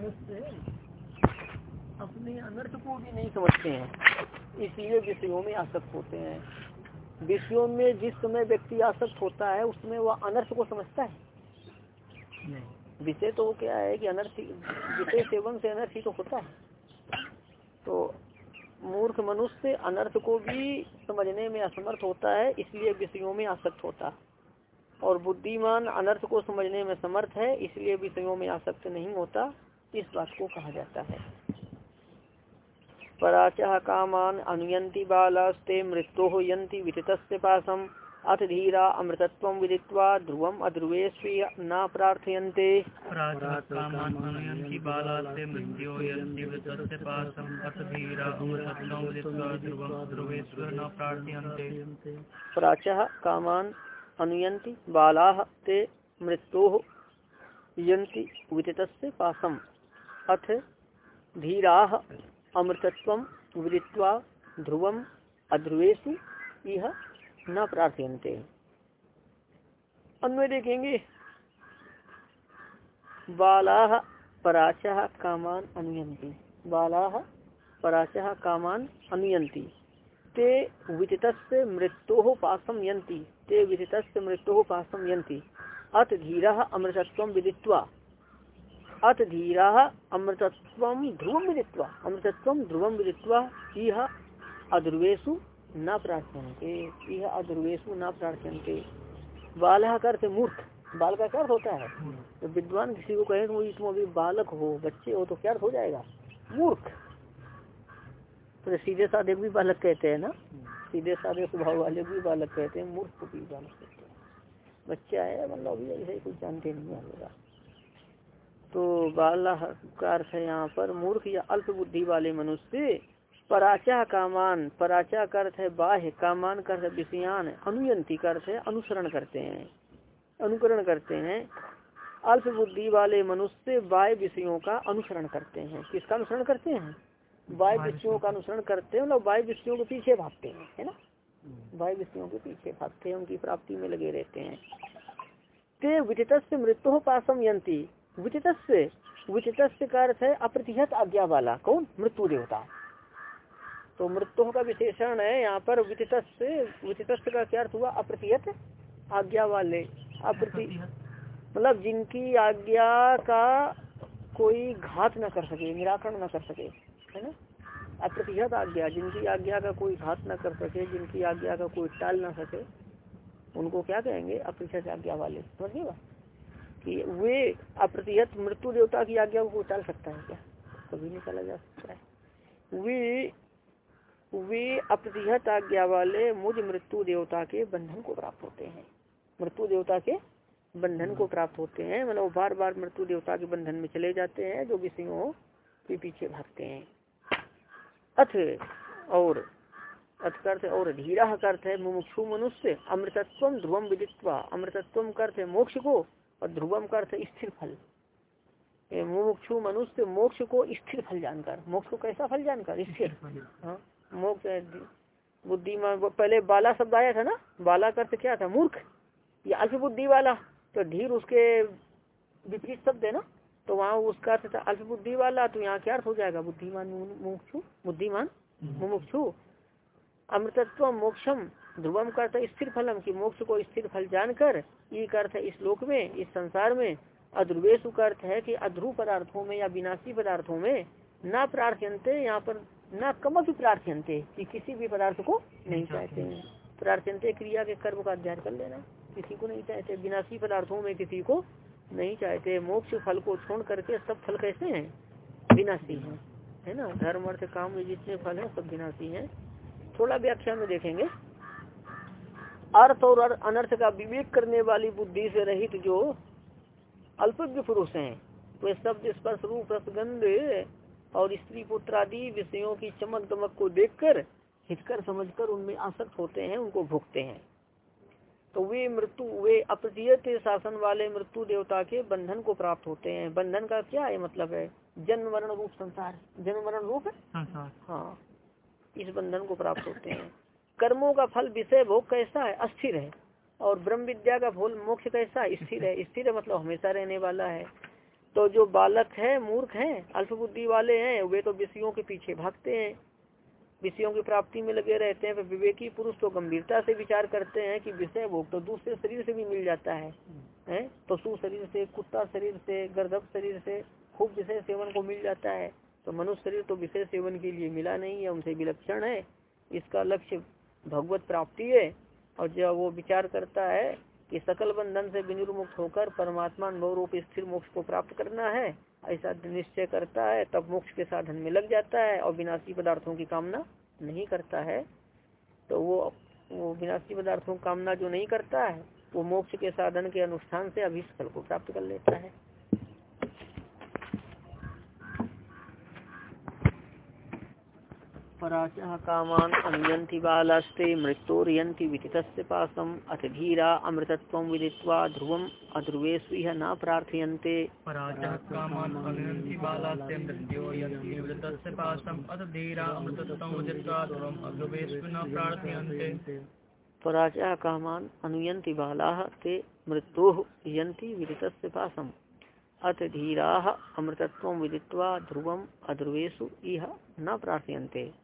मनुष्य अपने अनर्थ को भी नहीं समझते हैं। इसलिए विषयों में आसक्त होते हैं। विषयों में जिस समय व्यक्ति आसक्त होता है उसमें वह अनर्थ को समझता है। विषय तो क्या है कि अनर्थ विषय सेवन से अनर्थ ही तो होता है। तो मूर्ख मनुष्य अनर्थ को भी समझने में असमर्थ होता है इसलिए विषयों में आसक्त होता है। और बुद्धिमान अनर्थ को समझने में समर्थ है इसलिए विषयों में आसक्त नहीं होता। इस बात को कहा जाता है। पराचा कामान अनुयंती बालास्ते मृत्यु यंती विदित पासम। अथ धीरा अमृतत्व विदित्वा ध्रुवम अध्रुवे न प्रार्थयन्ते। प्राचा कामान अनुयंती बाला ते मृत्यु यंती विदित पासम। अथ धीरा अमृतत्व विदित्वा ध्रुवम अध्रुवेशु यह न प्रार्थयते अन्वय देखेंगे। बाला पराचा कामान अनुयंती बाला पराचा कामान अनुयंती ते विदित मृत्यो पासम यंती ते विदित मृत्यु पासम यंती अत धीरा अमृतत्व विदित्वा अत धीरा अमृतत्व ध्रुवम विदित्वा। अमृतत्व ध्रुवम विदित्वा यह अध्रुवेशु न प्रार्थ्यंते यह अध्रुवेशु न प्रार्थ्यंते बाल करते मूर्ख। बाल का क्या होता है? तो विद्वान किसी को कहे तो तुम अभी बालक हो, बच्चे हो तो क्या हो जाएगा? मूर्ख। तो सीधे साधे भी बालक कहते हैं ना? सीधे साधे स्वभाव वाले भी बालक कहते हैं, मूर्ख को भी बालक कहते हैं। बच्चा है मतलब अभी ऐसे कुछ जानते नहीं आएगा तो बाला का अर्थ है यहाँ पर मूर्ख या अल्प बुद्धि वाले मनुष्य। पराचा कामान पराचा का अर्थ है बाह्य कामान का अर्थ विषयान अनुयंती का अर्थ है अनुसरण करते हैं अनुकरण करते हैं। अल्प बुद्धि वाले मनुष्य बाह्य विषयों का अनुसरण करते हैं। किसका अनुसरण करते हैं? बाह्य विषयों का अनुसरण करते हैं मतलब बाह्य विषयों के पीछे भागते हैं है ना? बाह्य विषयों के पीछे भागते हैं उनकी प्राप्ति में लगे रहते हैं। ते विचित मृत्यु पासम यंती विचित विचित का अर्थ है अप्रतिहत आज्ञा वाला, कौन? मृत्यु देवता। तो मृत्यु का विशेषण है, यहाँ पर विचित विचित का क्या अर्थ हुआ? अप्रतिहत आज्ञा वाले, अप्रति मतलब जिनकी आज्ञा का कोई घात न कर सके, निराकरण न कर सके, है ना? अप्रतिहत आज्ञा, जिनकी आज्ञा का कोई घात न कर सके, जिनकी आज्ञा का कोई टाल ना सके, उनको क्या कहेंगे? अप्रतिहत आज्ञा वाले समझिएगा कि वे अप्रतिहत मृत्यु देवता की आज्ञा को टाल सकता है क्या? कभी नहीं निकाला जा सकता है। वे वे अप्रतिहत आज्ञा वाले मुझ मृत्यु देवता के बंधन को प्राप्त होते हैं। मृत्यु देवता के बंधन को प्राप्त होते हैं। मतलब बार बार मृत्यु देवता के बंधन में चले जाते हैं, जो विषयों के पीछे भागते हैं। अथ और, अथ करते और धीरा करते है मुमुक्षु मनुष्य, अमृतत्व ध्रुवम विदित्वा। अमृतत्व अर्थ है मोक्ष को और ध्रुवम करते स्थिर फल। मुमुक्षु मनुष्य मोक्ष को स्थिर फल जानकर। मोक्ष को कैसा फल जानकर? स्थिर हाँ मोक्ष बुद्धिमान पहले बाला शब्द आया था ना? बाला का अर्थ क्या था? मूर्ख। या अल्प बुद्धि वाला। तो धीर उसके विपरीत शब्द है ना? तो वहाँ उसका अर्थ था अल्प बुद्धि वाला। तो यहाँ क्या अर्थ हो जाएगा? बुद्धिमान मुमुक्षु बुद्धिमान मुमुक्षु। अमृतत्व मोक्षम। ध्रुवम करता स्थिर फलम की मोक्ष को स्थिर फल जानकर ये अर्थ इस लोक में इस संसार में अध्रुवेश का अर्थ है कि अध्रुव पदार्थों में या विनाशी पदार्थों में न प्रार्थ्यंते यहाँ पर न कमक प्रार्थ्यंते कि किसी भी पदार्थ को नहीं चाहते हैं। प्रार्थ्यंते क्रिया के कर्म का अध्ययन कर लेना किसी को नहीं चाहते विनाशी पदार्थों में किसी को नहीं चाहते मोक्ष फल को छोड़ करके सब फल कैसे हैं? विनाशी हैं है ना? धर्म अर्थ काम में जितने फल हैं सब विनाशी हैं। थोड़ा व्याख्या में देखेंगे। अर्थ और अनर्थ का विवेक करने वाली बुद्धि से रहित जो अल्पज्ञ पुरुष हैं वे शब्द स्पर्श रूप रसगंध और स्त्री पुत्र आदि विषयों की चमक दमक को देखकर हितकर समझकर उनमें आसक्त होते हैं उनको भुगते हैं। तो वे मृत्यु वे अप्रतियत शासन वाले मृत्यु देवता के बंधन को प्राप्त होते हैं। बंधन का क्या है मतलब है? जन्म मरण रूप संसार। जन्म मरण रूप हाँ। इस बंधन को प्राप्त होते हैं। कर्मों का फल, विषय, भोग कैसा है? अस्थिर है। और ब्रह्म विद्या का फल, मोक्ष कैसा स्थिर है। स्थिर है मतलब हमेशा रहने वाला है। तो जो बालक है, मूर्ख है, अल्प बुद्धि वाले हैं, वे तो विषयों के पीछे भागते हैं। विषयों की प्राप्ति में लगे रहते हैं। विवेकी पुरुष तो गंभीरता से विचार करते हैं कि विषय भोग तो दूसरे शरीर से भी मिल जाता है। हैं? पशु शरीर से, कुत्ता शरीर से गर्दभ शरीर से खूब विषय सेवन को मिल जाता है। तो मनुष्य शरीर तो विषय सेवन के लिए मिला नहीं है, उनसे विलक्षण है। इसका लक्ष्य भगवत प्राप्ति है और जब वो विचार करता है कि सकल बंधन से विनिर्मुक्त होकर परमात्मा रूप स्थिर मोक्ष को प्राप्त करना है, ऐसा निश्चय करता है, तब मोक्ष के साधन में लग जाता है और विनाशी पदार्थों की कामना नहीं करता है। तो वो वो विनाशी पदार्थों की कामना जो नहीं करता है, वो मोक्ष के साधन के अनुष्ठान से अभी फल को प्राप्त कर लेता है। पराचः कामान अन्यन्ति बालास्ते मृत्योरियन्ति विदितस्य पासम्। अथ धीरा अमृतत्वं विदित्वा ध्रुवम् अध्रुवेषु इह न प्रार्थयन्ते। पराचः कामान् अन्यन्ति बालास्ते मृत्योरियन्ति विदितस्य पासम्। अथ धीरा अमृतत्वं विदित्वा ध्रुवम् अध्रुवेषु न प्रार्थयन्ते। पराचः कामान् अनुयन्ति बालाः ते मृत्योः यन्ति विदितस्य पासम्। अथ धीरा अमृतत्व विदित्वा ध्रुवम अध्रुवेशु इह न प्रार्थयन्ते।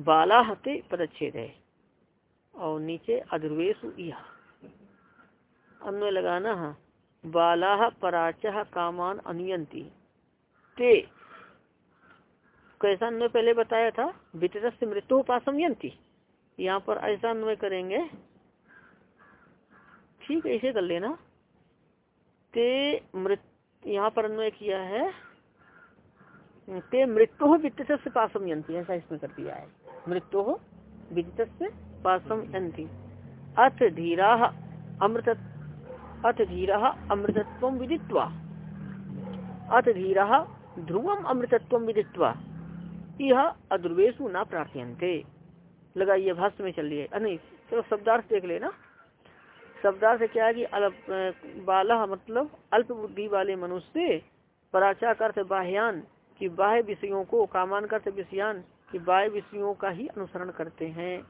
बाला हते पदच्छेद। है और नीचे अध्रुवेशु अन्वय लगाना है बाला पराच कामान अनुयंती। ते, कैसा अन्वय पहले बताया था? वितरस से मृत्यु पासम यंती। यहाँ पर ऐसा अन्वय करेंगे। ठीक है इसे कर लेना। ते मृत, यहाँ पर अन्वय किया है। ते मृत्यु वित्त से यंती, ऐसा इसमें कर दिया है। मृत्यु विदित पासम अंति अथ धीरा अमृत अथ धीरा अमृतत्व विदित्वा। अथ धीरा ध्रुवम अमृतत्व विदित्वा। यह अध्रुवेशु न प्रार्थ्यंते लगाइए भाष्य में चलिए चलो शब्दार्थ देख लेना। शब्दार्थ क्या है कि बाला मतलब अल्प बुद्धि वाले मनुष्य पराचा अर्थ बाह्यान की बाह्य विषयों को कामान कर्थ विषयान कि बाय विषयों का ही अनुसरण करते हैं।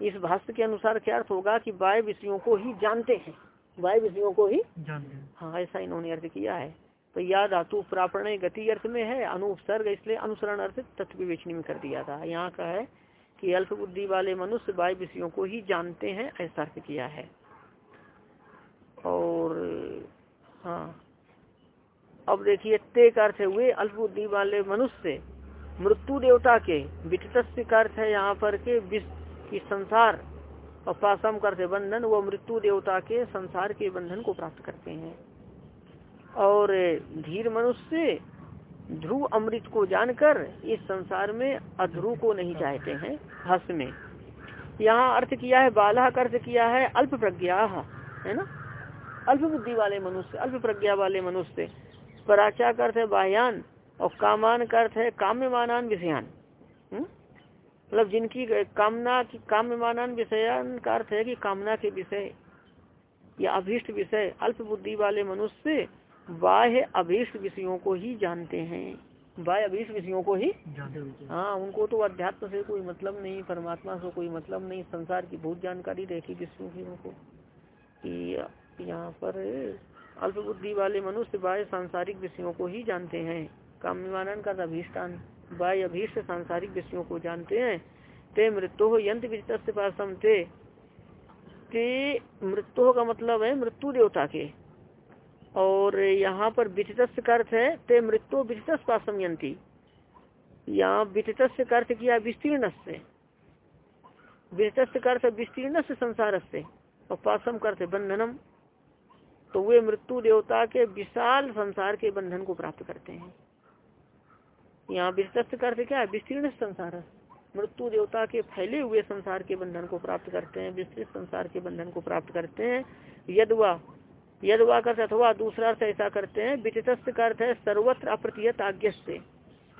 इस भाष्य के अनुसार क्या अर्थ होगा कि बाय विषयों को ही जानते हैं। बाय विषयों को ही जानते हैं। हाँ ऐसा इन्होंने अर्थ किया है। तो या धातु प्रापण गति अर्थ में है अनुपसर्ग इसलिए अनुसरण अर्थ तत्व विवेचनी में कर दिया था। यहाँ का है कि अल्प बुद्धि वाले मनुष्य बाय विषयों को ही जानते हैं ऐसा अर्थ किया है। और हाँ। अब देखिए ते का अर्थ हुए अल्प बुद्धि वाले मनुष्य मृत्यु देवता के वितस्य अर्थ है यहाँ पर के की संसार और पासम करते बंधन, वो मृत्यु देवता के संसार के बंधन को प्राप्त करते हैं। और धीर मनुष्य ध्रुव अमृत को जानकर इस संसार में अध्रुव को नहीं चाहते हैं, हस में। यहाँ अर्थ किया है, बाला का अर्थ किया है, अल्प प्रज्ञा, है ना? अल्प बुद्धि वाले मनुष्य, अल्प प्रज्ञा वाले मनुष्य। पराचा का अर्थ है बाह्यान और कामान का अर्थ है काम्यमानान विषयान। हम्म? मतलब जिनकी कामना की काम्यमानान विषयान का अर्थ है कि कामना के विषय या अभीष्ट विषय अल्प बुद्धि वाले मनुष्य बाह्य अभीष्ट विषयों को ही जानते हैं। बाह्य अभीष्ट विषयों को ही? हाँ उनको। तो अध्यात्म से कोई मतलब नहीं परमात्मा से कोई मतलब नहीं संसार की बहुत जानकारी रहती विषयों की उनको। कि यहाँ पर अल्प बुद्धि वाले मनुष्य बाह्य सांसारिक विषयों को ही जानते हैं। काम्यमानन का अभीष्टान। बाह्य अभीष्ट सांसारिक विषयों को जानते हैं। ते मृत्यु यंत्र विचित पासम ते। ते मृत्यु का मतलब है मृत्यु देवता के। और यहाँ पर विचित अर्थ है, ते मृत्यु विचित पासम यंती। यहाँ विचित अर्थ किया विस्तीर्ण से विचित अर्थ विस्तीर्ण से संसार से और पासम करते बंधनम। तो वे मृत्यु देवता के विशाल संसार के बंधन को प्राप्त करते हैं। यहाँ विस्तृत करते क्या है? विस्तीर्ण संसार। मृत्यु देवता के फैले हुए संसार के बंधन को प्राप्त करते हैं, विस्तृत संसार के बंधन को प्राप्त करते हैं। यदवा यदवा का अथवा दूसरा अर्थ ऐसा करते हैं विचित का अर्थ है सर्वत्र अप्रतियत आज्ञा से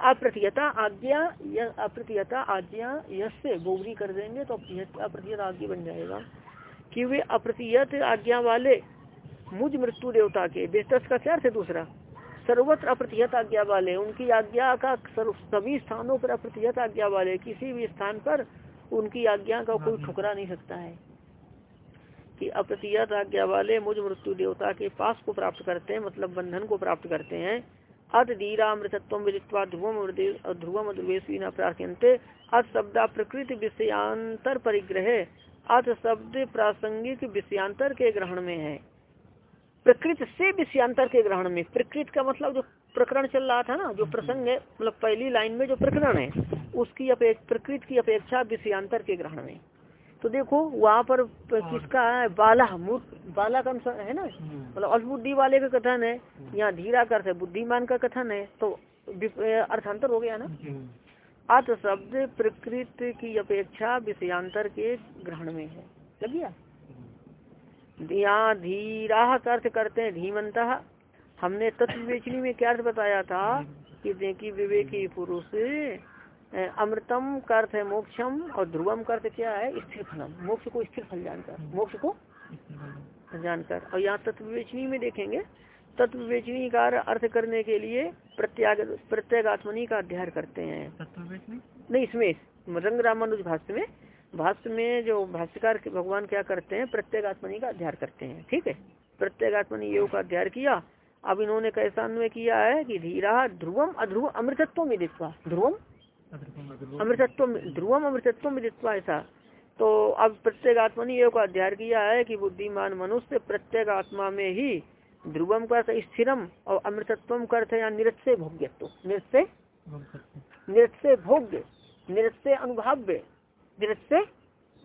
अप्रतियता आज्ञा, या, अप्रतियता आज्ञा यश से गोबरी कर देंगे तो अप्रतियत आज्ञा बन जाएगा। कि वे अप्रतियत आज्ञा वाले, मुझ मृत्यु देवता के, विस्तृत का क्या अर्थ है दूसरा? सर्वत्र अप्रतिहत आज्ञा वाले उनकी आज्ञा का सभी स्थानों पर अप्रतिहत आज्ञा वाले किसी भी स्थान पर उनकी आज्ञा का कोई ठुकरा नहीं सकता है। कि अप्रतियत आज्ञा वाले मुझ मृत्यु देवता के पास को प्राप्त करते हैं मतलब बंधन को प्राप्त करते हैं। अत धीरा अमृतत्व विदित्वा ध्रुवम ध्रुवम न प्रार्थ्यंते अत शब्द प्रकृति विषयांतर परिग्रह अत शब्द प्रासंगिक विषयांतर के ग्रहण में है। प्रकृत से विषयांतर के ग्रहण में। प्रकृत का मतलब जो प्रकरण चल रहा था ना जो प्रसंग है मतलब पहली लाइन में जो प्रकरण है उसकी अपेक्षा प्रकृत की अपेक्षा विषयांतर के ग्रहण में। तो देखो वहाँ पर किसका है? बाला मूर्ख बाला का है ना? मतलब अल्पबुद्धि वाले का कथन है यहाँ धीरा कर है बुद्धिमान का कथन है तो अर्थांतर हो गया ना? अर्थ शब्द प्रकृत की अपेक्षा विषयांतर के ग्रहण में है। लग गया? यहाँ धीरा अर्थ करते हैं धीमंत हमने तत्व विवेचनी में क्या अर्थ बताया था? कि देखी विवेकी पुरुष अमृतम का अर्थ है मोक्षम और ध्रुवम का अर्थ क्या है? स्थिर फलम। मोक्ष को स्थिर फल जानकर मोक्ष को जानकर। और यहाँ तत्व विवेचनी में देखेंगे। तत्व विवेचनी का अर्थ करने के लिए प्रत्याग प्रत्येगात्मनी का अध्ययन करते हैं। नहीं इसमें रंग रामानुज भाष्य में भाष्य में जो भाष्यकार भगवान क्या करते हैं? प्रत्येक प्रत्येगात्मनी का अध्ययन करते हैं। ठीक है? प्रत्येगात्मनी योग का अध्ययन किया। अब इन्होंने कैसा अन्वय किया है कि धीरा ध्रुवम अध्रुव अमृतत्व में दिखवा ध्रुवम? अमृतत्व ध्रुवम अमृतत्व में दिखवा ऐसा। तो अब प्रत्येक आत्मनि योग का अध्ययन किया है कि बुद्धिमान मनुष्य प्रत्येक आत्मा में ही ध्रुवम का स्थिरम और अमृतत्व का अर्थ या निरस्य भोग्यत्व। निरस्य? निरस्य भोग्य। निरस्य अनुभाव्य निरस्य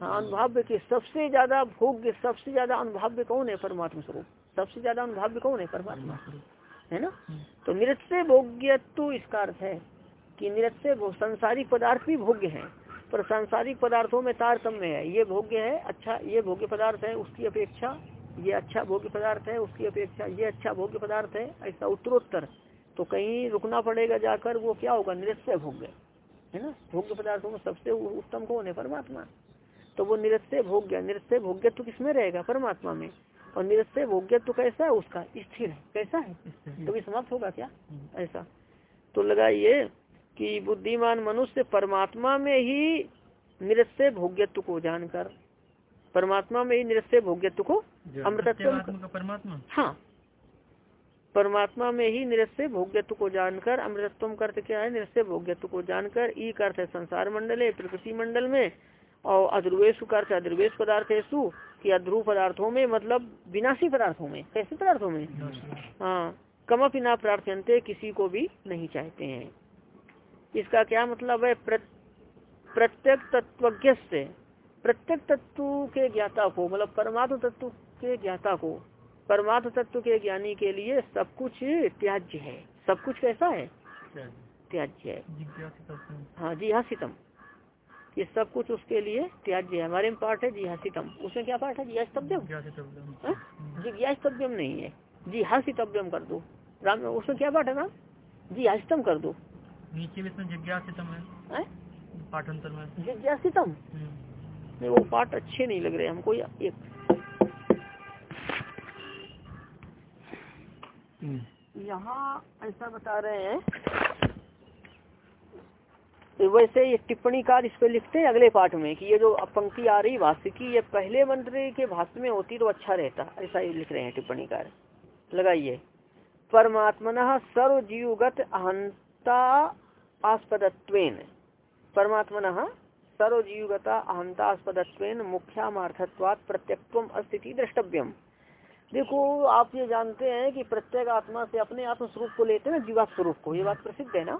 हाँ, अनुभाव्य के सबसे ज़्यादा भोग्य सबसे ज़्यादा अनुभाव्य कौन है परमात्मा स्वरूप? सबसे ज़्यादा अनुभाव्य कौन है परमात्मा? है ना? तो निरस्य भोग्य तो इसका अर्थ है कि निरस्य संसारिक पदार्थ भी भोग्य है पर सांसारिक पदार्थों में तारतम्य है। ये भोग्य है अच्छा ये भोग्य पदार्थ है उसकी अपेक्षा ये अच्छा भोग्य पदार्थ है उसकी अपेक्षा ये अच्छा भोग्य पदार्थ है ऐसा उत्तरोत्तर। तो कहीं रुकना पड़ेगा जाकर वो क्या होगा? निरस्य भोग्य। है ना? भोग्य पदार्थों में सबसे उत्तम कौन है? परमात्मा। तो वो निरस्य भोग्य निरस्य भोग्य तो किसमें रहेगा? परमात्मा में। और निरस्य भोग्य तो कैसा है? उसका स्थिर है। कैसा है? तो भी समाप्त होगा क्या? हम्म। ऐसा। तो लगाइए ये कि बुद्धिमान मनुष्य परमात्मा में ही निरस्य भोग्यत्व को जानकर परमात्मा में ही निरस्य भोग्यत्व को अमृतत्व परमात्मा? हाँ। परमात्मा में ही निरस्य भोग्यत्व को जानकर अमृतत्व करते क्या है? निरस्य भोग्यत्व को जानकर, ई अर्थ है संसार मंडल है प्रकृति मंडल में, और अध्रुवेश अर्थ अध्रुवेश पदार्थ सु कि अध्रुव पदार्थों में मतलब विनाशी पदार्थों में, कैसे पदार्थों में? हाँ कमअपि ना प्रार्थ्यंते किसी को भी नहीं चाहते हैं। इसका क्या मतलब है? प्रत्येक तत्वज्ञ से प्रत्येक तत्व के ज्ञाता को मतलब परमात्म तत्व के ज्ञाता को परमात्म तत्व के ज्ञानी के लिए सब कुछ त्याज्य है। सब कुछ कैसा है? त्याज्य है। हाँ जी हाँ सितम ये सब कुछ उसके लिए त्याज्य है। हमारे में पाठ है जिहासितम। उसमें क्या पाठ है? जिहास्तव्यम जिज्ञास्तव्यम। नहीं है। जी जिहासितव्यम कर दो। राम उसमें क्या पाठ है ना जिहासितम कर दो। नीचे भी इसमें जिज्ञासितम है। पाठांतर में। जिज्ञासितम? हम्म। नहीं वो पाठ अच्छे नहीं लग रहे। हमको एक यहाँ ऐसा बता रहे हैं वैसे ये टिप्पणी कार इस पे लिखते हैं अगले पाठ में कि ये जो पंक्ति आ रही भाष्य की ये पहले मंत्र के भाष्य में होती तो अच्छा रहता, ऐसा ही लिख रहे हैं टिप्पणी कार। लगाइए। परमात्मन सर्वजीवगत अहंता आस्पदत्वेन। परमात्मन सर्वजीवगता अहंतास्पदत्वेन मुख्यामार्थत्वात् प्रत्यक्व अस्थिति द्रष्टव्यम। देखो आप ये जानते हैं कि प्रत्येक आत्मा से अपने आत्म स्वरूप को लेते हैं जीवात स्वरूप को ये बात प्रसिद्ध है ना?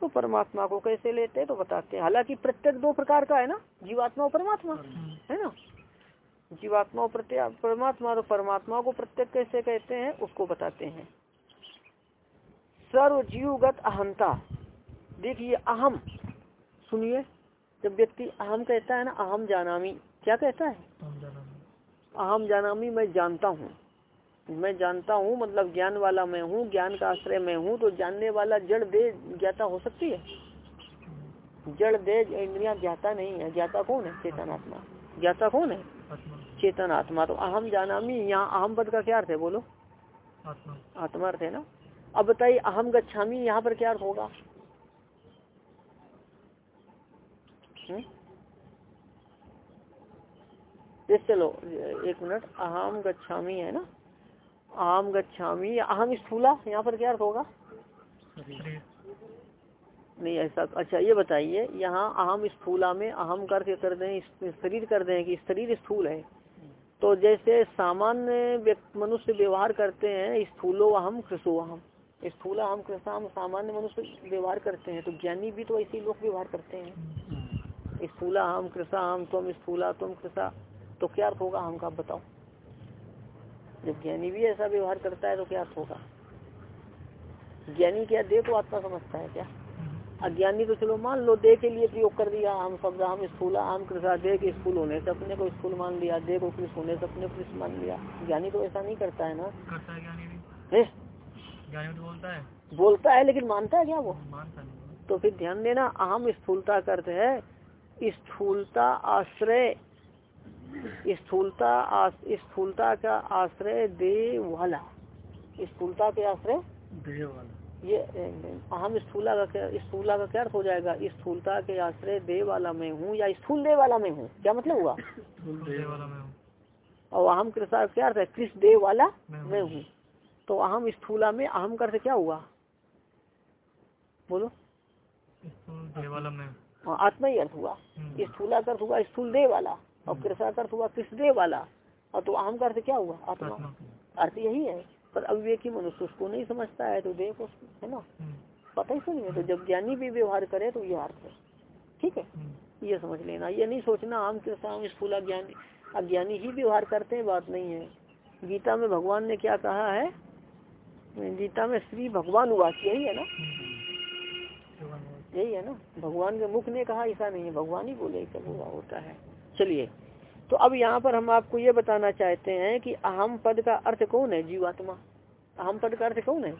तो परमात्मा को कैसे लेते हैं तो बताते हैं। हालाँकि प्रत्येक दो प्रकार का है ना जीवात्मा और परमात्मा है ना? जीवात्मा और परमात्मा तो परमात्मा को प्रत्येक कैसे कहते हैं उसको बताते हैं। सर्व जीवगत अहंता देखिए अहम सुनिए जब व्यक्ति अहम कहता है ना अहम जानामी क्या कहता है? अहम जानामी मैं जानता हूँ। मैं जानता हूँ मतलब ज्ञान वाला मैं हूँ ज्ञान का आश्रय मैं हूँ तो जानने वाला जड़ दे ज्ञाता हो सकती है? जड़ दे इंद्रिया ज्ञाता नहीं है। ज्ञाता कौन है? चेतन आत्मा। ज्ञाता कौन है? चेतन आत्मा। तो अहम जानामी यहाँ अहम पद का क्या अर्थ है बोलो? आत्मा। अर्थ है ना? अब बताइए अहम गच्छामी यहाँ पर क्या अर्थ होगा? हम्म? चलो एक मिनट। अहम गच्छामी है ना? अहम गच्छामी। अहम स्थूला यहाँ पर क्या अर्थ होगा नहीं, ऐसा अच्छा ये बताइए, यहाँ अहम स्थूला में अहम करके कर दें शरीर कर दें कि शरीर स्थूल है। तो जैसे सामान्य मनुष्य व्यवहार करते हैं स्थूलो अहम, कृषो अहम। स्थूला हम सामान्य मनुष्य व्यवहार करते हैं तो ज्ञानी भी तो ऐसे लोग व्यवहार करते हैं। स्थूला हम कृषा हम तुम स्थूला तुम कृषा तो क्या अर्थ होगा हम का बताओ। जब ज्ञानी भी ऐसा व्यवहार करता है तो क्या अर्थ होगा? ज्ञानी क्या दे तो आत्मा समझता है क्या? अज्ञानी तो चलो मान लो दे के लिए प्रयोग कर दिया हम शब्द हम स्थूला हम कृषा दे के स्कूल होने से अपने को स्कूल मान लिया दे को कृष होने से अपने कृष मान लिया। ज्ञानी तो ऐसा नहीं करता है ना? करता है ज्ञानी ज्ञानी तो बोलता है। बोलता है लेकिन मानता है क्या वो? मानता नहीं तो फिर ध्यान देना अहम स्थूलता करते है स्थूलता आश्रय। स्थूलता स्थूलता का आश्रय दे वाला स्थूलता के आश्रय? दे वाला ये अहम स्थूला का क्या स्थूला का क्या अर्थ हो जाएगा? स्थूलता के आश्रय दे वाला में हूँ या स्थूल दे वाला में हूँ? क्या मतलब हुआ? हूँ। और अहम कृषा क्या अर्थ है? कृष्ण दे वाला मैं हूँ। तो अहम स्थूला में अहम करते क्या हुआ? बोलो। वाला मैं हाँ। आत्मा ही अर्थ हुआ। स्थूला का अर्थ हुआ स्थूल दे वाला और कृषा का अर्थ हुआ कृष्ण दे वाला? और तो आम का अर्थ क्या हुआ? आत्मा। अर्थ यही है। पर अविवेकी मनुष्य उसको नहीं समझता है तो देख उसको है ना? पता ही सुनिए तो जब ज्ञानी भी व्यवहार करे तो ये अर्थ है। ठीक है? ये समझ लेना। ये नहीं सोचना आम के साम स्थूल अज्ञानी अज्ञानी ही व्यवहार करते हैं बात नहीं है। गीता में भगवान ने क्या कहा है? गीता में श्री भगवान उवास यही है ना? यही है ना? भगवान के मुख ने कहा ऐसा नहीं है। भगवान ही बोले क्या हुआ होता है। चलिए। तो अब यहाँ पर हम आपको ये बताना चाहते हैं कि अहम पद का अर्थ कौन है? जीवात्मा। अहम पद का अर्थ कौन है?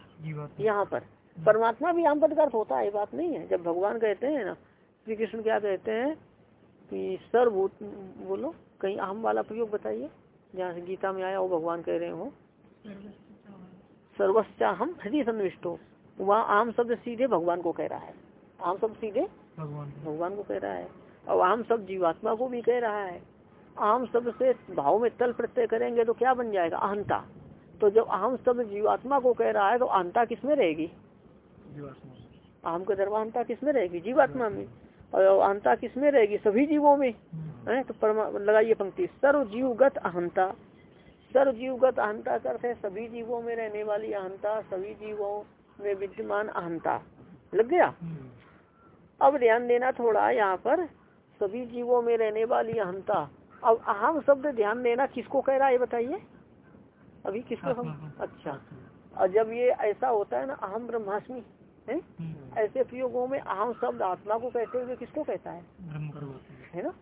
यहाँ पर। परमात्मा भी अहम पद का अर्थ होता है बात नहीं है। जब भगवान कहते हैं ना श्री कृष्ण क्या कहते हैं कि सर्वभूत बोलो कहीं अहम वाला प्रयोग बताइए। जहाँ से गीता में आया हो भगवान कह रहे हो। सर्वस्चा हम हृदय सन्निष्टो वहाँ आम शब्द सीधे भगवान को कह रहा है। आम शब्द सीधे भगवान भगवान को कह रहा है। और आम सब जीवात्मा को भी कह रहा है आम शब्द से भाव में तल प्रत्यय करेंगे तो क्या बन जाएगा? अहंता। तो जब आम शब्द जीवात्मा को कह रहा है तो अहंता किसमें रहेगी? आम का दरवाहता किसमें रहेगी? जीवात्मा में। और अहंता किसमें रहेगी? सभी जीवों में। है तो परमा लगाइए पंक्ति। सर्व जीवगत अहंता सर्व जीवगत अहंता करते सभी जीवों में रहने वाली अहंता सभी जीवों में विद्यमान अहंता। लग गया? अब ध्यान देना थोड़ा यहाँ पर। सभी जीवों में रहने वाली अहंता। अब अहम शब्द ध्यान देना किसको कह रहा है बताइए। अभी किसको हम? अच्छा। और जब ये ऐसा होता है ना अहम ब्रह्मास्मि है? ऐसे प्रयोगों में अहम शब्द आत्मा को कहते हुए किसको कहता है? है ना?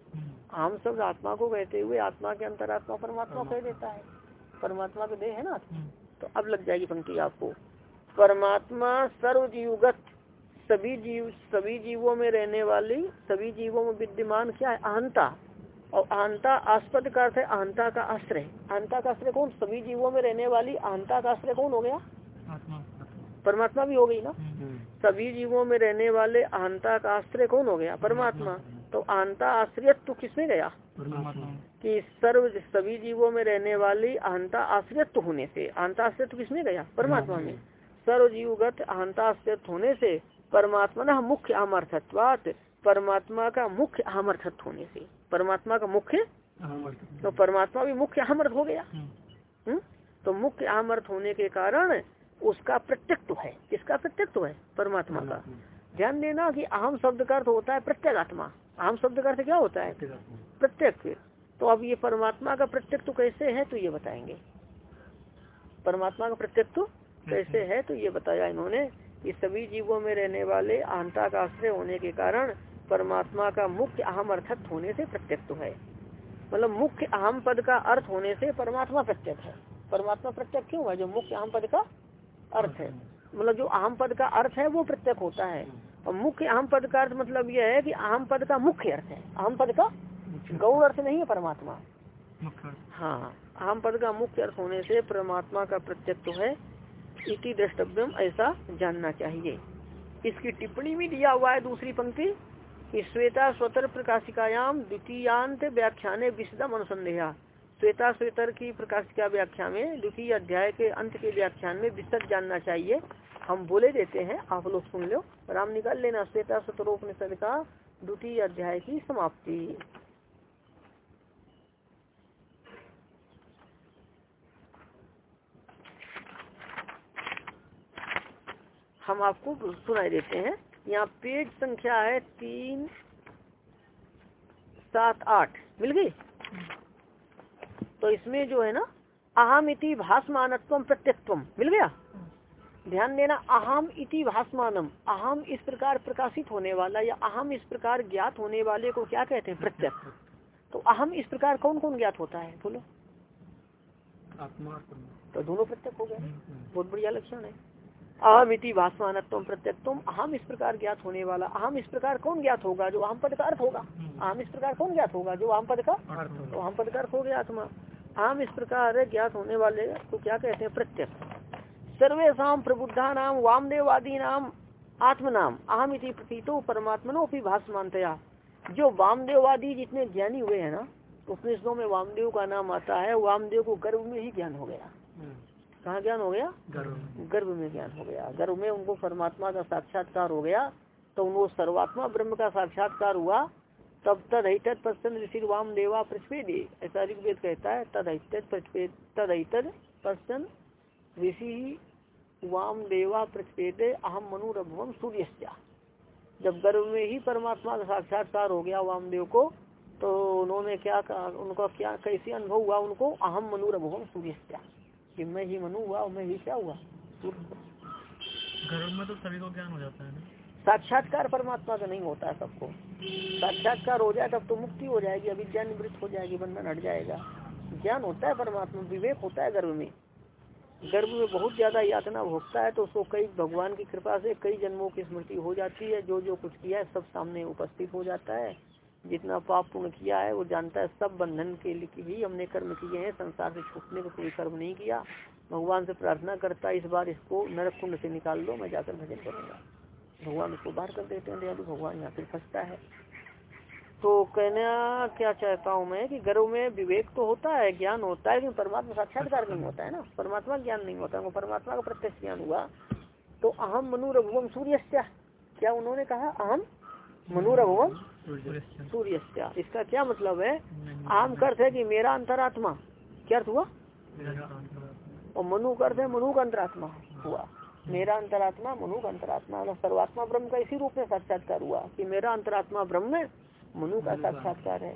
अहम शब्द आत्मा को कहते हुए आत्मा के अंतरात्मा परमात्मा कह देता है। परमात्मा का देह है ना? तो अब लग जाएगी पंक्ति आपको। परमात्मा सर्वजीवगत सभी जीव सभी जीवों में रहने वाली सभी जीवों में विद्यमान क्या है? अहंता। और अहंता आस्पद का अर्थ है अहंता का आश्रय। अहंता का आश्रय कौन? सभी जीवों में रहने वाली अहंता का आश्रय कौन हो गया? परमात्मा भी हो गई ना? सभी जीवों में रहने वाले अहंता का आश्रय कौन हो गया? परमात्मा। तो अहंता आश्रय तो किसमें गया? कि सर्व सभी जीवों में रहने वाली अहंता आश्रित होने से अहंता आश्रित किसमें गया? परमात्मा में। सर्व जीवगत अहंता आश्रित होने से परमात्मा न मुख्य अमर्थत्वात परमात्मा का मुख्य अमर्थत्व होने से। परमात्मा का मुख्य? तो परमात्मा भी मुख्य अमर्थ हो गया। हुँ? तो मुख्य अमर्थ होने के कारण उसका प्रत्यक्व है। किसका प्रत्यक्व है? परमात्मा का। ध्यान देना कि अहम शब्द का अर्थ होता है प्रत्येक आत्मा अहम शब्द का अर्थ क्या होता है? प्रत्यक्ष तो अब ये परमात्मा का प्रत्यक्व कैसे है तो ये बताएँगे। परमात्मा का प्रत्यक्व कैसे है तो ये बताया इन्होंने। कि सभी जीवों में रहने वाले अहंता का आश्रय होने के कारण परमात्मा का मुख्य अहम अर्थक होने से प्रत्यक्ष है। मतलब मुख्य अहम पद का अर्थ होने से परमात्मा प्रत्यक्ष है। परमात्मा प्रत्यक्ष क्यों है? जो मुख्य अहम पद का अर्थ है। मतलब जो अहम पद का अर्थ है वो प्रत्यक्ष होता है। और मुख्य अहम पद का अर्थ मतलब यह है कि अहम पद का मुख्य अर्थ है। अहम पद का गौण अर्थ नहीं है परमात्मा। हाँ अहम पद का मुख्य अर्थ होने से परमात्मा का प्रत्यक्ष है। इति द्रष्टव्यम, ऐसा जानना चाहिए। इसकी टिप्पणी भी दिया हुआ है दूसरी पंक्ति, कि श्वेता स्वतर प्रकाशिकायाम द्वितीयांत व्याख्याने विशदम अनुसंदेहा श्वेता स्वेतर की प्रकाशिका व्याख्या में, द्वितीय अध्याय के अंत के व्याख्यान में विशद जानना चाहिए। हम बोले देते हैं, आप लोग सुन लो। राम निकाल लेना, श्वेता स्वतरोपनिषद का द्वितीय अध्याय की समाप्ति। हम आपको सुनाई देते हैं। यहाँ पेज संख्या है तीन सात आठ। मिल गई? तो इसमें जो है ना अहम इति भाषमानत्व प्रत्यक्व मिल गया? ध्यान देना अहम इति भाषमानम अहम इस प्रकार प्रकाशित होने वाला या अहम इस प्रकार ज्ञात होने वाले को क्या कहते हैं? प्रत्यक्ष तो अहम इस प्रकार कौन कौन ज्ञात होता है? बोलो। तो दोनों प्रत्यक्ष हो गए। बहुत बढ़िया लक्षण है। अहम इति भाषमानत्व प्रत्यक्तम अहम इस प्रकार ज्ञात होने वाला अहम इस प्रकार कौन ज्ञात होगा जो अहम पद का अर्थ होगा? अहम इस प्रकार कौन ज्ञात होगा जो अहम पद का तो अहम पद का अर्थ हो गया आत्मा। अहम इस प्रकार ज्ञात होने वाले को क्या कहते हैं? प्रत्यक्ष। सर्वेशा प्रबुद्धा नाम वामदेवादी नाम आत्म नाम अहम इति प्रतीतो परमात्मनो भी भाषमानतया जो वामदेववादी जितने ज्ञानी हुए हैं ना उपनिषदों में वामदेव का नाम आता है वामदेव को गर्भ में ही ज्ञान हो गया। कहाँ ज्ञान हो गया? गर्भ में। ज्ञान हो गया। गर्भ में उनको परमात्मा का साक्षात्कार हो गया तो उनको सर्वात्मा ब्रह्म का साक्षात्कार हुआ तब तद पश्चन ऋषि वाम देवा पृथ्वी ऐसा ऋग्वेद कहता है तद हित तद हित पश्चन ऋषि वाम देवा पृथ्वी अहम मनुरभवम सूर्य जब गर्भ में ही परमात्मा का साक्षात्कार हो गया वामदेव को तो उन्होंने क्या कहा उनका क्या कैसे अनुभव हुआ उनको? अहम मनुरभवम सूर्य कि मैं ही मनु हुआ और मैं ही क्या हुआ? गर्भ में तो सभी को ज्ञान हो जाता है ना। साक्षात्कार परमात्मा का नहीं होता है सबको। साक्षात्कार हो जाए तब तो मुक्ति हो जाएगी अविद्या निवृत्त हो जाएगी बंधन हट जाएगा। ज्ञान होता है परमात्मा विवेक होता है गर्भ में। गर्भ में बहुत ज़्यादा यातना भोगता है तो उसको कई भगवान की कृपा से कई जन्मों की स्मृति हो जाती है जो जो कुछ किया है सब सामने उपस्थित हो जाता है। जितना पाप पुण्य किया है, वो जानता है सब बंधन के लिए ही हमने कर्म किए हैं, संसार से छूटने को कोई कर्म नहीं किया। भगवान से प्रार्थना करता है, इस बार इसको नरक कुंड से निकाल दो मैं जाकर भजन करूँगा। भगवान उसको बाहर कर देते हैं, दयालु भगवान यहाँ फिर फंसता है। तो कहना, क्या चाहता हूँ मैं कि गर्व में विवेक तो होता है, ज्ञान होता है, लेकिन परमात्मा साक्षात्कार नहीं होता है ना। परमात्मा ज्ञान नहीं होता है परमात्मा का प्रत्यक्ष ज्ञान हुआ। तो अहम मनु रघुवम सूर्य क्या उन्होंने कहा? अहम मनु रघुवम सूर्य इसका क्या मतलब है? आम अर्थ है कि मेरा अंतरात्मा। क्या अर्थ हुआ? और मनु अर्थ है मनु का अंतरात्मा हुआ। मेरा अंतरात्मा मनु का अंतरात्मा मतलब सर्वात्मा ब्रह्म का इसी रूप में साक्षात्कार हुआ कि मेरा अंतरात्मा ब्रह्म है मनु का साक्षात्कार है।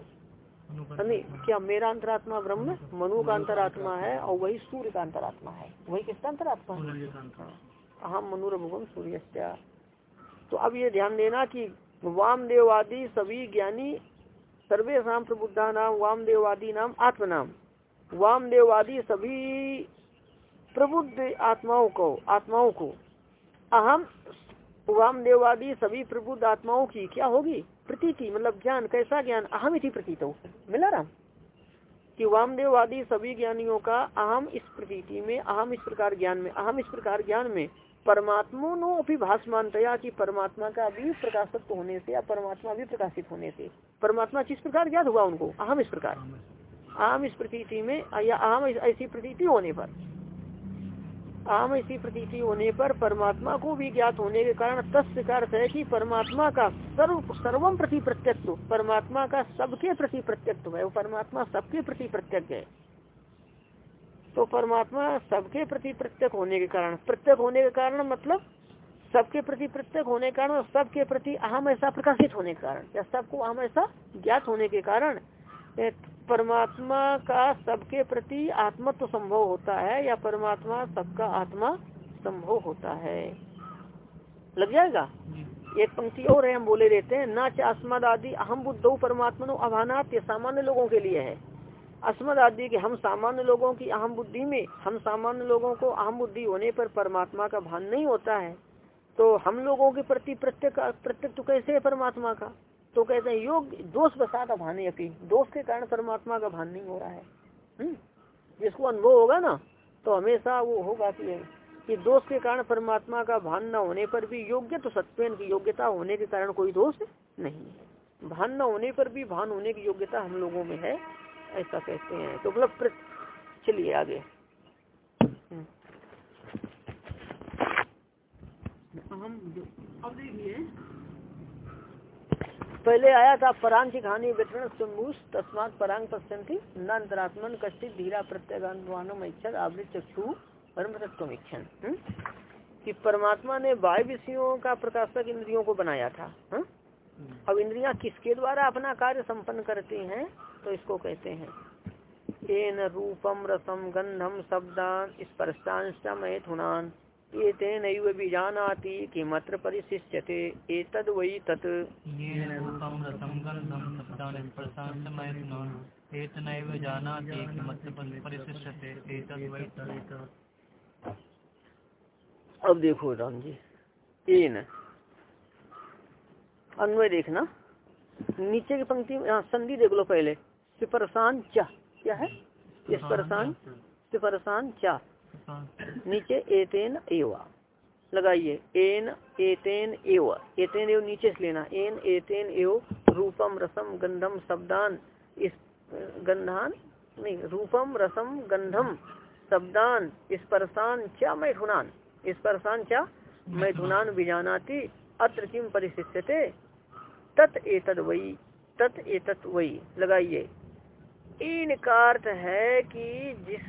नहीं क्या मेरा अंतरात्मा ब्रह्म मनु का अंतरात्मा है और वही सूर्य का अंतरात्मा है। वही किसका अंतरात्मा? है अहम मनुरभुगम सूर्य तो अब ये ध्यान देना कि वामदेवादी सभी ज्ञानी सर्वेशा प्रबुद्धा नाम वामदेवादी नाम आत्मनाम। वामदेवादी सभी प्रबुद्ध आत्माओं को आत्माओं को। अहम वामदेवादी सभी प्रबुद्ध आत्माओं की क्या होगी? प्रतीति मतलब ज्ञान, कैसा ज्ञान? अहम इसी प्रतीत हो। मिला राम? कि वामदेववादी सभी ज्ञानियों का अहम इस प्रतीति में, अहम इस प्रकार ज्ञान में, अहम इस प्रकार ज्ञान में परमात्मा नो अभी भाषमानतया की परमात्मा का भी प्रकाशित होने से या परमात्मा भी प्रकाशित होने से। परमात्मा किस प्रकार ज्ञात हुआ उनको? अहम इस प्रकार। आम इस प्रतीति। में या आम ऐसी प्रतीति होने पर। आम ऐसी प्रतीति होने पर परमात्मा को भी ज्ञात होने के कारण तस्य का अर्थ है कि परमात्मा का सर्व सर्वम प्रति प्रत्यक्ष परमात्मा का सबके प्रति प्रत्यक्ष है। वो परमात्मा सबके प्रति प्रत्यक्ष है। तो परमात्मा सबके प्रति प्रत्यक होने के कारण प्रत्यक होने के कारण मतलब सबके प्रति प्रत्यक होने के कारण सबके प्रति अहम ऐसा प्रकाशित होने के कारण या सबको अहम ऐसा ज्ञात होने के कारण परमात्मा का सबके प्रति आत्मत्व तो संभव होता है या परमात्मा सबका आत्मा संभव होता है। लग जाएगा? एक पंक्ति और है हम बोले रहते हैं ना चास्मद आदि अहम बुद्धो परमात्मा अभानात सामान्य लोगों के लिए है। अस्मद आदि के हम सामान्य लोगों की अहम बुद्धि में, हम सामान्य लोगों को अहम बुद्धि होने पर परमात्मा का भान नहीं होता है। तो हम लोगों के प्रति प्रत्येक प्रत्येक तो कैसे है परमात्मा का? तो कहते हैं, योग दोष बसात भाने अपनी दोष के कारण परमात्मा का भान नहीं हो रहा है। हम्म? जिसको अनुभव होगा ना तो हमेशा वो होगा कि कि दोष के कारण परमात्मा का भान न होने पर भी योग्य तो सत्य की योग्यता होने के कारण कोई दोष नहीं है। भान न होने पर भी भान होने की योग्यता हम लोगों में है। ऐसा कहते हैं तो मतलब चलिए आगे हम्म। अब देखिए पहले आया था परांच कहानी वितरण सुमूस तस्मात परांग पश्यंती न अंतरात्मन कश्चित धीरा प्रत्यगान इच्छा आवृत चक्षु परम तत्व इच्छन हम्म? कि परमात्मा ने बाह्य विषयों का प्रकाशक इंद्रियों को बनाया था हा? अब इंद्रियाँ किसके द्वारा अपना कार्य संपन्न करती हैं तो इसको कहते हैं। एन रूपम रसम गंधम शब्दान स्पर्शांश मैथुनान एतेन बीजानाति किमत्र परिशिष्यते। एतद् वै तत्। अब देखो राम जी। एन अन्वय देखना। नीचे की पंक्ति यहाँ संधि देख लो पहले। सिपरसान चा। क्या है? स्पर्शान सिपरसान चा। नीचे एतेन एवा। लगाइए। एन एतेन एव। एतेन एव नीचे से लेना। एन एतेन एव रूपम रसम गंधम शब्दान। इस गंधान? नहीं रूपम रसम गंधम शब्दान। स्पर्शान क्या मैथुनान। स्पर्शान क्या मैथुनान बीजानाती अत्र किम परिशिष्यते? तत् एतद वही तत् एतत् वही लगाइए। इन का अर्थ है कि जिस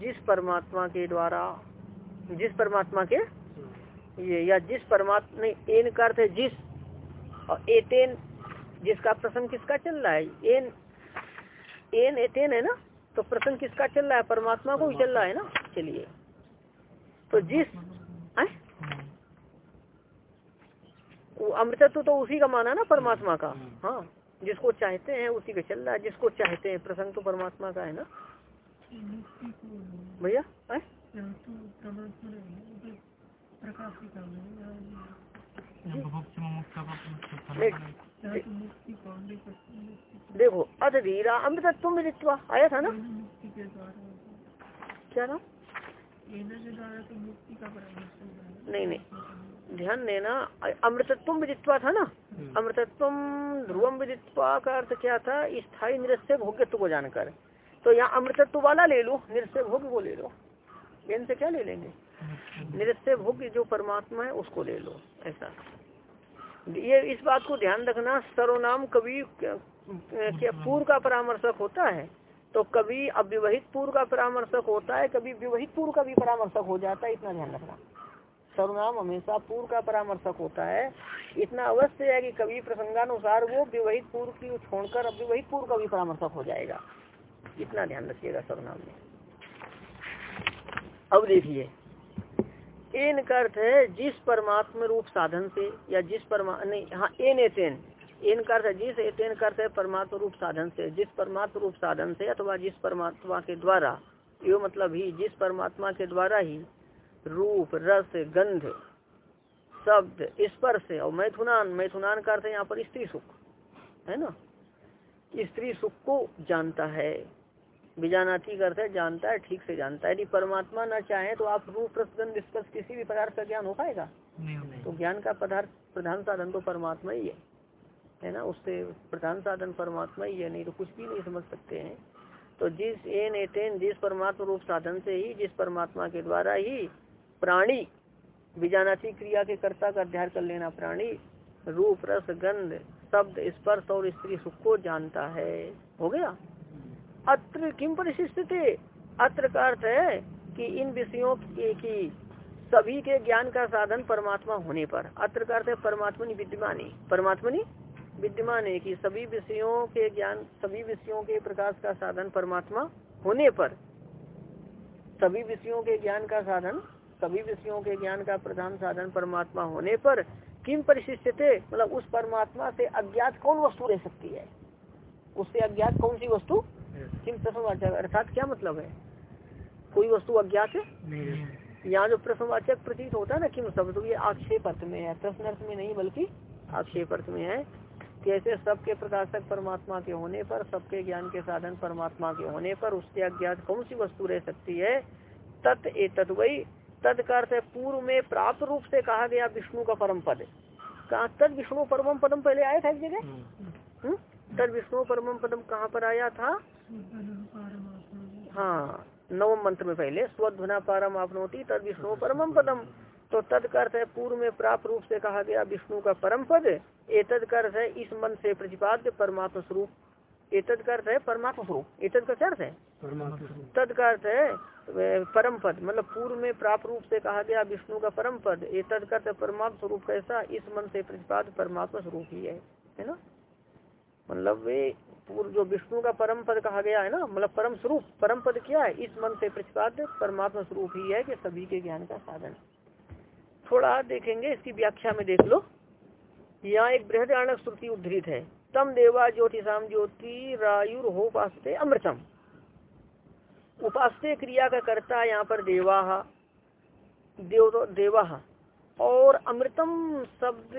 जिस परमात्मा के द्वारा, जिस परमात्मा के? ये, या जिस परमात्मा, नहीं, एन का अर्थ है जिस, और एतेन, जिसका प्रसंग किसका चल रहा है? एन एन एतेन है ना? तो प्रसंग किसका चल रहा है? परमात्मा को ही चल रहा है ना? चलिए। तो जिस अमृतत्व तो उसी का माना ना, परमात्मा का। हाँ। जिसको चाहते हैं उसी का चल रहा है, जिसको चाहते हैं। प्रसंग तो परमात्मा का है ना? भैया देखो अधीरा अमृतत्व मिलित्वा, आया था ना? क्या ना नहीं नहीं, ध्यान देना, अमृतत्व विदित्वा था ना? अमृतत्व ध्रुवम विदित्वा का अर्थ क्या था? स्थायी निरस्य भोग्यत्व को जानकर। तो यहाँ अमृतत्व वाला ले लो निरस्य भोग वो ले लो। एन से क्या ले लेंगे? निरस्य भोग जो परमात्मा है उसको ले लो ऐसा। ये इस बात को ध्यान रखना सर्वनाम कभी क्या पूर्व का परामर्शक होता है तो कभी अव्यवहित पूर्व का परामर्शक होता है कभी विवहित पूर्व का भी परामर्शक हो जाता है इतना ध्यान रखना। सर्वनाम हमेशा पूर्व का परामर्शक होता है। इतना अवश्य है कि कभी प्रसंगानुसार वो विवाहित पूर्व की छोड़कर अब विवाहित पूर्व का भी परामर्शक हो जाएगा। इतना ध्यान रखिएगा सर्वनाम में। अब देखिए, एन का अर्थ है जिस परमात्मा रूप साधन से या जिस परमा, नहीं हाँ एन एतेन एन का अर्थ है जिस एतेन का अर्थ है परमात्मा रूप साधन से, जिस परमात्मा रूप साधन से अथवा जिस परमात्मा के द्वारा, यो मतलब ही जिस परमात्मा के द्वारा ही रूप रस गंध शब्द स्पर्श और मैथुनान मैथुनान का अर्थ है यहाँ पर स्त्री सुख है ना? स्त्री सुख को जानता है। बीजानाथी का अर्थ है जानता है ठीक से जानता है। यदि परमात्मा न चाहे तो आप रूप प्रसन्न स्पर्श किसी भी पदार्थ का ज्ञान हो पाएगा? तो ज्ञान का पदार्थ प्रधान साधन तो परमात्मा ही है। है ना? उससे प्रधान साधन परमात्मा ही है नहीं तो कुछ भी नहीं समझ सकते हैं। तो जिस एन एटेन जिस परमात्मा रूप साधन से ही जिस परमात्मा के द्वारा ही प्राणी बीजानाथी क्रिया के कर्ता का अध्ययन कर लेना प्राणी रूप रस गंध शब्द स्पर्श और स्त्री सुख को जानता है। हो गया? अत्र किम परिशिष्ट अत्र का अर्थ है कि इन विषयों की, सभी के ज्ञान का साधन परमात्मा होने पर। अत्र का अर्थ है परमात्मा विद्यमान। परमात्मा विद्यमान है कि सभी विषयों के ज्ञान सभी विषयों के प्रकाश का साधन परमात्मा होने पर। सभी विषयों के ज्ञान का साधन सभी विषयों के ज्ञान का प्रधान साधन परमात्मा होने पर किम परिशिष्टते मतलब उस परमात्मा से अज्ञात कौन वस्तु रह सकती है? उससे अज्ञात कौन सी वस्तु? किम प्रश्नवाचक अर्थात क्या मतलब है? कोई वस्तु अज्ञात है? यहाँ जो प्रश्नवाचक प्रतीत होता है ना किम शब्द तो ये आक्षेप अर्थ में है। प्रश्न अर्थ में नहीं बल्कि आक्षेप अर्थ में है कैसे सबके प्रकाशक परमात्मा के होने पर सबके ज्ञान के साधन परमात्मा के होने पर उससे अज्ञात कौन सी वस्तु रह सकती है? तत् ए तत्वई तद अर्थ है पूर्व में प्राप्त रूप से कहा गया विष्णु का परम पद कहा तद विष्णु परम पदम पहले आया था एक जगह? हम्म? तद विष्णु परम पदम कहाँ पर आया था? हाँ नवम मंत्र में पहले स्वध्वना पारम आपनोती तद विष्णु परम पदम तो तद अर्थ है पूर्व में प्राप्त रूप से कहा गया विष्णु का परम पद एतद अर्थ है इस मन से प्रतिपाद्य परमात्मा स्वरूप। एतद अर्थ है परमात्मा स्वरूप। एतद का अर्थ है? तद का अर्थ है परम पद मतलब पूर्व में प्राप्त रूप से कहा गया विष्णु का परम पद ये तद का परमात्मा स्वरूप कैसा इस मन से प्रतिपाद परमात्मा स्वरूप ही है है ना? मतलब वे पूर्व जो विष्णु का परम पद कहा गया है ना मतलब परम स्वरूप परम पद क्या है? इस मन से प्रतिपाद परमात्मा स्वरूप ही है कि सभी के ज्ञान का साधन। थोड़ा देखेंगे, इसकी व्याख्या में देख लो। यहाँ एक बृहदारणक श्रुति उद्धृत है। तम देवा ज्योतिषाम ज्योति रायुर हो पास्ते अमृतम। उपास्य क्रिया का कर्ता यहाँ पर देवा देव देवा और अमृतम शब्द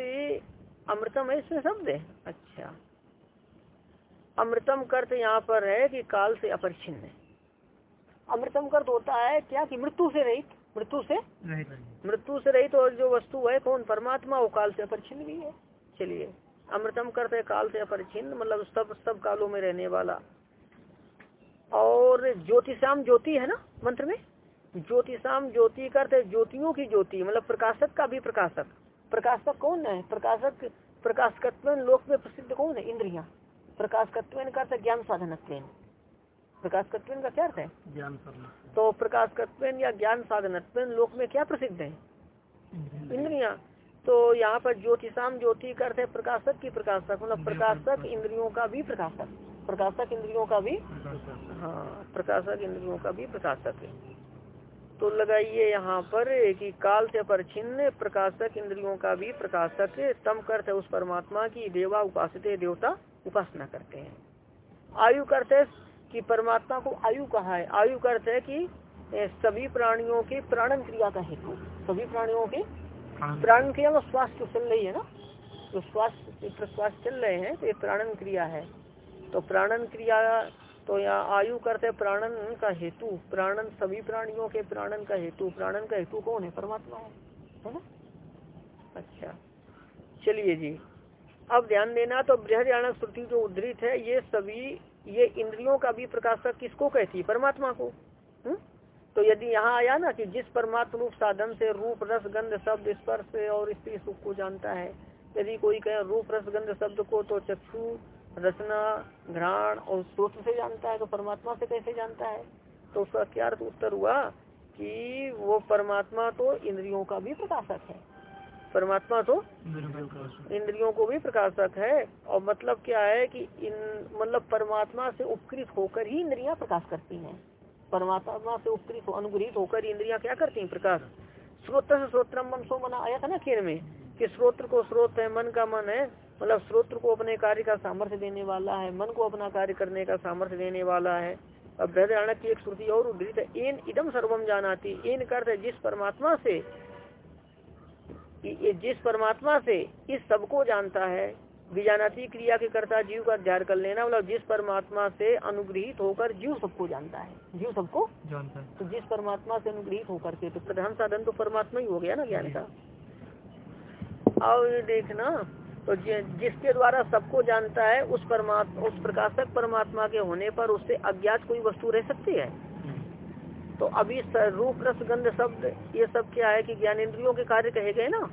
अमृतम है इसमें शब्द है? अच्छा। अमृतम कर्त यहाँ पर है कि काल से अपरिचिन्न है। अमृतम कर्त होता है क्या कि मृत्यु से रहित? मृत्यु से? मृत्यु से रहित और जो वस्तु है कौन? परमात्मा वो काल से अपरिचिन्न भी है। चलिए। अमृतम करते काल से अपरिचिन्न मतलब सब सब कालों में रहने वाला। और ज्योतिषाम ज्योति है ना मंत्र में? ज्योतिषाम ज्योति करते ज्योतियों की ज्योति मतलब प्रकाशक का भी प्रकाशक। प्रकाशक कौन है? प्रकाशक प्रकाशकत्व लोक में प्रसिद्ध कौन है? इंद्रिया। प्रकाशकत्व करते ज्ञान साधनत्व प्रकाशकत्व का क्या अर्थ है? ज्ञान तो प्रकाशकत्व या ज्ञान साधनत्व लोक में क्या प्रसिद्ध है? इंद्रिया। तो यहाँ पर ज्योतिषाम ज्योति का अर्थ है प्रकाशक की प्रकाशक मतलब प्रकाशक। इंद्रियों का भी प्रकाशक। प्रकाशक इंद्रियों का भी हाँ प्रकाशक इंद्रियों का भी प्रकाशक है। तो लगाइए यहाँ पर कि काल से परछिन्न प्रकाशक इंद्रियों का भी प्रकाशक तम करते उस परमात्मा की देवा उपासित देवता उपासना करते हैं। आयु करते कि परमात्मा को आयु कहा है। आयु करते है कि सभी प्राणियों के प्राणन क्रिया का हेतु। सभी प्राणियों के प्राण क्रिया। में स्वास्थ्य चल रही है ना? जो स्वास्थ्य प्रश्वास चल रहे हैं तो ये प्राणन क्रिया है। तो प्राणन क्रिया तो यहाँ आयु करते प्राणन का हेतु, प्राणन सभी प्राणियों के प्राणन का हेतु, प्राणन का हेतु कौन है परमात्मा है ना अच्छा चलिए जी अब ध्यान देना तो बृहद श्रुति जो उद्धृत है, ये सभी, ये इंद्रियों का भी प्रकाशक किसको कहती है परमात्मा को हुँ? हम्म? तो यदि यहाँ आया ना कि जिस परमात्मा रूप साधन से रूप, रस, गंध, शब्द, स्पर्श और स्त्री सुख को जानता है, यदि कोई कहे रूप, रस, गंध, शब्द को तो चक्षु रचना, घ्राण और स्रोत से जानता है तो परमात्मा से कैसे जानता है? तो उसका क्या अर्थ उत्तर हुआ कि वो परमात्मा तो इंद्रियों का भी प्रकाशक है। परमात्मा तो इंद्रियों को भी प्रकाशक है, और मतलब क्या है कि इन मतलब परमात्मा से उपकृत होकर ही इंद्रियाँ प्रकाश करती हैं। परमात्मा से उपकृत, अनुग्रहित होकर इंद्रियाँ क्या करती हैं? प्रकाश। स्रोत से स्रोत्रम मन सो मना आया था ना खेल में, कि स्रोत्र को स्रोत है, मन का मन है मतलब स्रोत्र को अपने कार्य का सामर्थ्य देने वाला है मन को अपना कार्य करने का सामर्थ्य देने वाला है। अब बृहदारण्य की एक श्रुति और उद्धृत है इन इदम सर्वम जानाती। इन कर जिस परमात्मा से जिस परमात्मा से इस सबको जानता है बीजानाती क्रिया के कर्ता जीव का अध्ययन कर लेना मतलब जिस परमात्मा से अनुग्रहित होकर जीव सबको जानता है जीव सबको जानता है। तो जिस परमात्मा से अनुग्रहित होकर के तो प्रधान साधन तो परमात्मा ही हो गया ना ज्ञान का। और देखना तो जिसके द्वारा सबको जानता है उस परमात्मा उस प्रकाशक परमात्मा के होने पर उससे अज्ञात कोई वस्तु रह सकती है? तो अभी रूप रस गंध शब्द ये सब क्या है कि ज्ञानेन्द्रियों के कार्य कहे गए ना?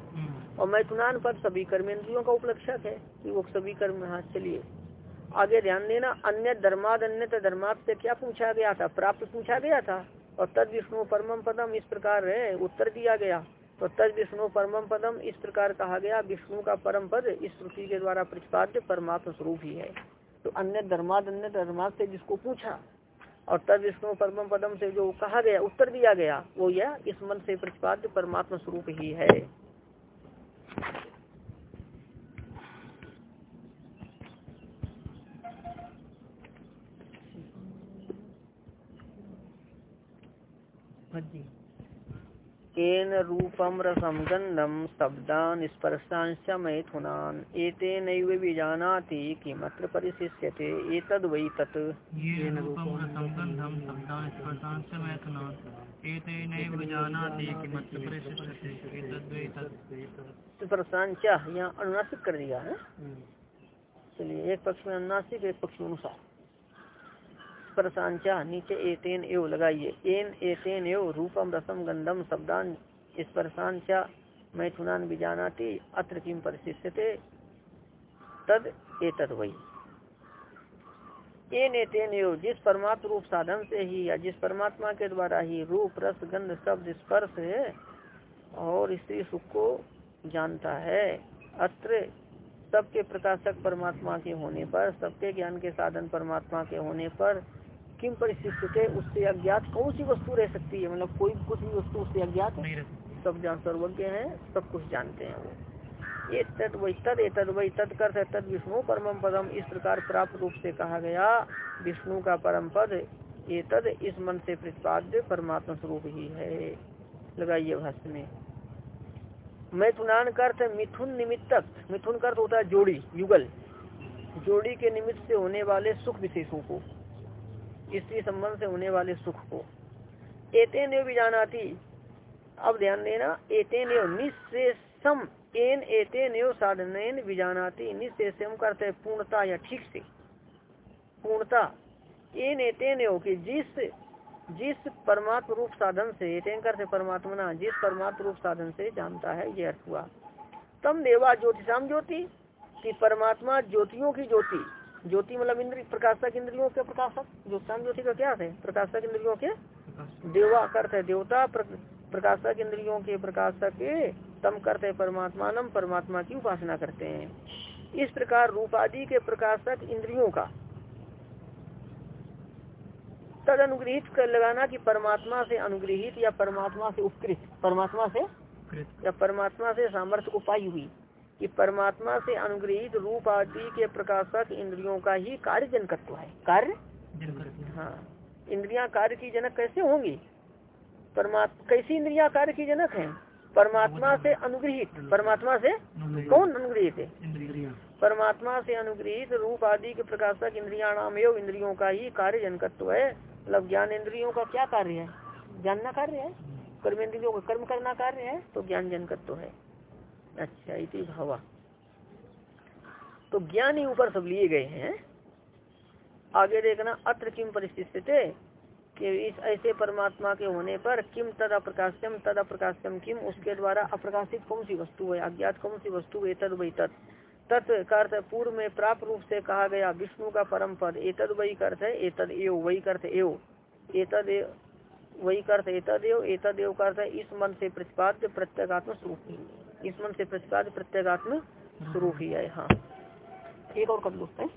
और मैथुनान पद सभी कर्मेंद्रियों का उपलक्षक है कि वो सभी कर्म हाथ चलिए। आगे ध्यान देना अन्य धर्माद अन्य धर्माद से क्या पूछा गया था? प्राप्त पूछा गया था? और तद विष्णु परम पदम इस प्रकार है उत्तर दिया गया। तो तद विष्णु परम पदम, इस प्रकार कहा गया, विष्णु का परम पद इस श्रुति के द्वारा प्रतिपाद्य परमात्म स्वरूप ही है। तो अन्य धर्माद अन्य धर्माद से जिसको पूछा, और तद विष्णु परम पदम से जो कहा गया, उत्तर दिया गया, वो यह, इस मन से प्रतिपाद्य परमात्मा स्वरूप ही है। एन रूपम रसम गंधम शब्दान स्पर्शांश मैथुनान। एते नैव विजानाति किमत्र परिशिष्यते। एतद् वै तत्। स्पर्शांश यहाँ अनुनासिक कर दिया है। चलिए एक पक्ष में अनुनासिक एक पक्ष में अनुसार। स्पर्शांचा नीचे एतेन एव लगाइए। एन एतेन एव रूपम रसम गंधम शब्दान स्पर्शांचा मैथुनान अत्र किम परिशिष्यते? तद एतद वही एन एतेन एव जिस परमात्म रूप साधन से ही या जिस परमात्मा के द्वारा ही रूप, रस गंध शब्द, स्पर्श और स्त्री, सुख को जानता है, अत्र सबके प्रकाशक परमात्मा के होने पर, सबके ज्ञान के साधन परमात्मा के होने पर किम परिशिष्ट उससे अज्ञात कौन सी वस्तु रह सकती है? मतलब कोई कुछ भी वस्तु उससे अज्ञात रह सब जान सर्वज्ञ है सब कुछ जानते हैं वो। ये तद वही तद तद वही तद कर तद विष्णु परम पदम इस प्रकार प्राप्त रूप से कहा गया विष्णु का परम पद ये तद इस मन से प्रतिपाद्य परमात्मा स्वरूप ही है। लगाइए भाष्य में। मैथुनान कर्थ मिथुन निमित्तक मिथुन कर्थ होता है जोड़ी युगल। जोड़ी के निमित्त से होने वाले सुख विशेषों को। स्त्री संबंध से होने वाले सुख को। एतेन भी जानाती। अब ध्यान देना एतेन निशेषम, एन एतेन साधन विजानाती निशेषम करते पूर्णता या ठीक से। पूर्णता, एन एतेन कि जिस जिस परमात्म रूप साधन से, एतेन करते परमात्मा जिस परमात्म रूप साधन से जानता है, ये अर्थ हुआ। तम देवा ज्योतिषाम ज्योति, कि परमात्मा ज्योतियों की ज्योति। ज्योति मतलब इंद्र प्रकाशक इंद्रियों के प्रकाशक? ज्योतिषाम ज्योति का क्या है? प्रकाशक इंद्रियों के? देवा करते है देवता प्रकाशक इंद्रियों के प्रकाशक तम करते परमात्मा नम परमात्मा की उपासना करते हैं। इस प्रकार रूप आदि के प्रकाशक इंद्रियों का। तद अनुग्रहित कर लगाना कि परमात्मा से अनुग्रहित या परमात्मा से उपकृत। परमात्मा से या परमात्मा से सामर्थ्य को पाई हुई। कि परमात्मा से अनुग्रहित रूप आदि के प्रकाशक इंद्रियों का ही कार्य जनकत्व है। कार्य? हाँ। इंद्रिया कार्य की जनक कैसे होंगी? परमात्मा कैसी इंद्रिया कार्य की जनक है? परमात्मा से अनुग्रहित। परमात्मा से कौन अनुग्रहित है? परमात्मा से अनुग्रहित रूप आदि के प्रकाशक इंद्रिया नाम एवं इंद्रियों का ही कार्य जनकत्व है। मतलब ज्ञान इंद्रियों का क्या कार्य है? जानना कार्य है? कर्म इंद्रियों का कर्म करना कार्य है तो ज्ञान जनकत्व है। अच्छा इति भावा। तो ज्ञान ही ऊपर सब लिए गए हैं। आगे देखना, अत्र किम परिस्थित कि इस ऐसे परमात्मा के होने पर किम तद अप्रकाश्यम तद अप्रकाश्यम किम उसके द्वारा अप्रकाशित कौन सी वस्तु है? अज्ञात कौन सी वस्तु है? तद वही तत्। तत् अर्थ पूर्व में प्राप्त रूप से कहा गया विष्णु का परम पद। एतद वही अर्थ है, एतद एव वही अर्थ एव। एतद वही अर्थ एतद एव एतद एव अर्थ इस मन से प्रतिपाद्य प्रत्येगात्म स्वरूप इस मन से प्रतिपाद प्रत्येगात्म शुरू ही है हाँ। एक और कब दोस्त है।